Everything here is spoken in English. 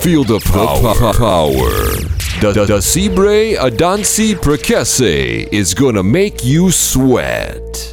Feel the power. power. The, the, Adansi Prekese is gonna make you sweat.